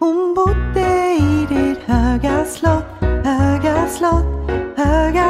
Hon bodde i ditt höga slott, höga slott, höga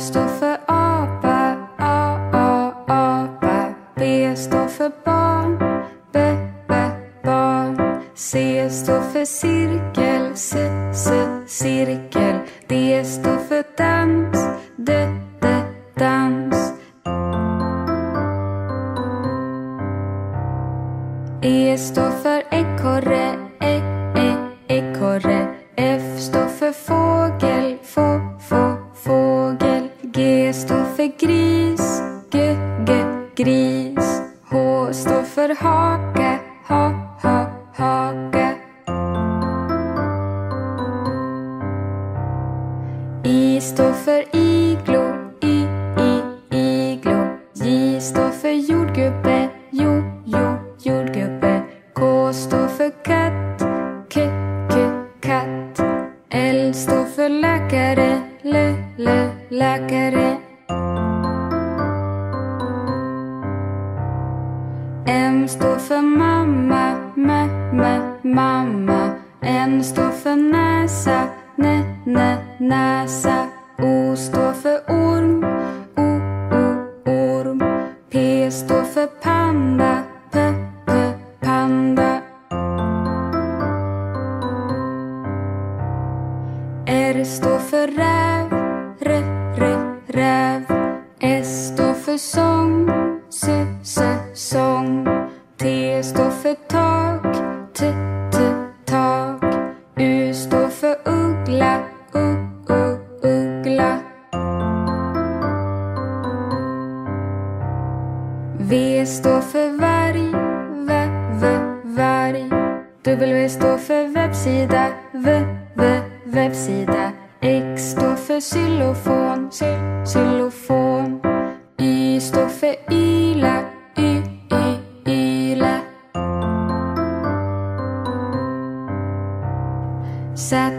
står för apa, A, A, apa. B står för barn, B, B, barn. C står för cirkel, C, C, cirkel. gris, g, g, gris. H står för hake, ha, ha, hake. I står för iglo, i, i, iglo. J står för jordgubbe, jo, jo, jordgubbe. K står för katt, k, k, katt. L står för läkare, le, le, läkare. M står för mamma, mä, mä, mamma. N står för näsa, nä, nä, näsa. O står för orm, o, o, orm. P står för panda, p, p, panda. R står för räv, r, r, räv. S står för sång, s, s, sång. T står för tak, t, t, tak. U står för uggla, u, u, uggla. V står för varg, v, v, varg. W står för webbsida, v,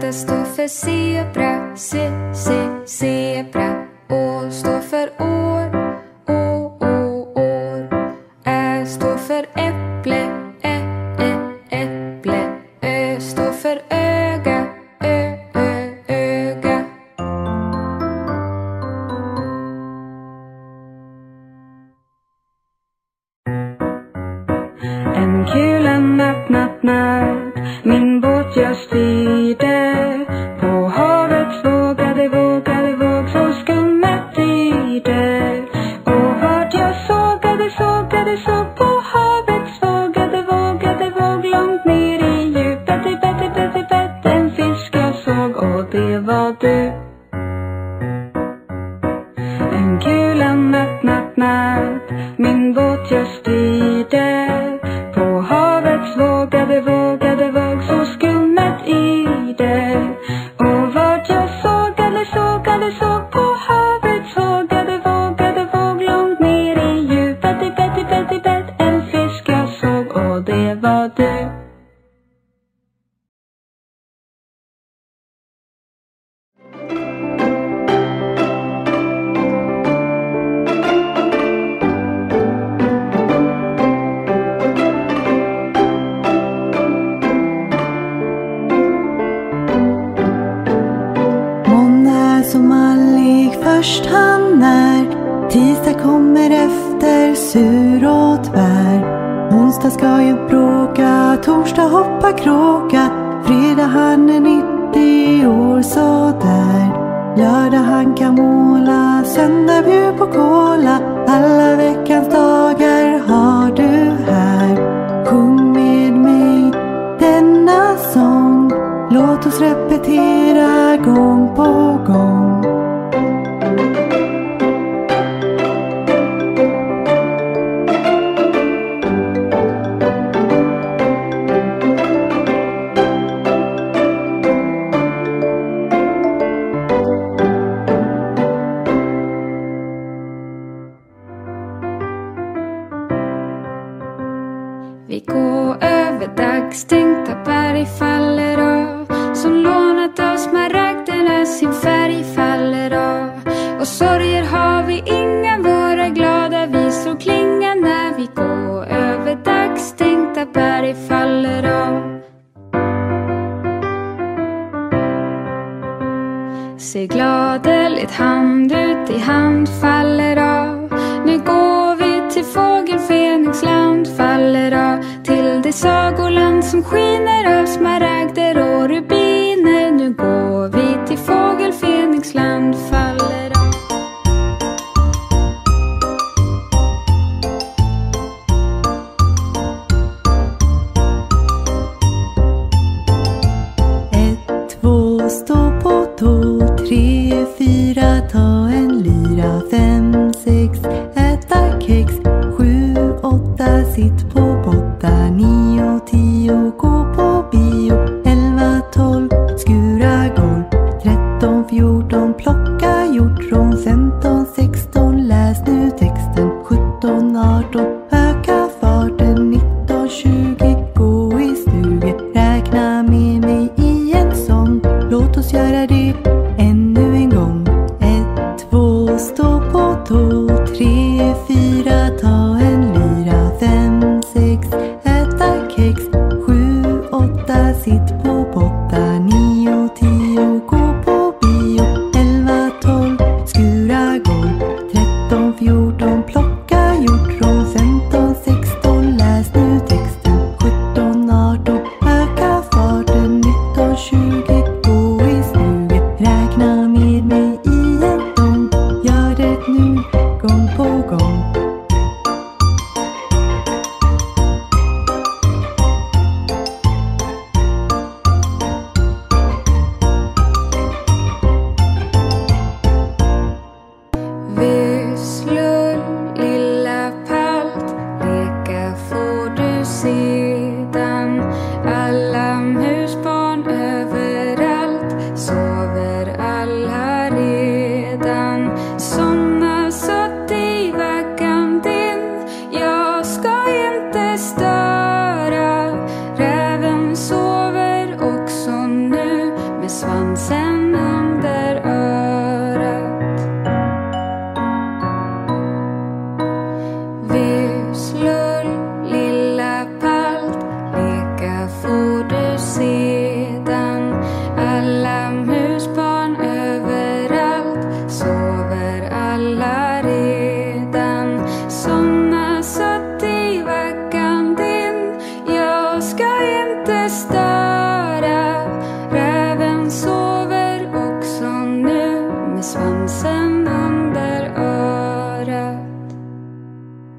Z står för zebra, C, C, zebra. Å står för år, å, å, år. Ä står för äpple, ä, ä, äpple. Ö står för öga, ö, ö, öga. En kula natt, natt, natt Min båt jag styrde vågade, vågade våg Så skummet i det. Först han är. Tisdag kommer efter sur och tvär. Onsdag ska jag bråka, torsdag hoppa kråka. Fredag han är 90 år sådär Lördag han kan måla, söndag bjud på cola. Alla veckans dagar har du här. Sjung med mig denna sång. Låt oss repetera gång på gång. Sig gladeligt hand ut i hand faller av. Nu går vi till fågel Fenixland faller av. Till det sagoland som skiner av smaragder och rubiner 14 centos.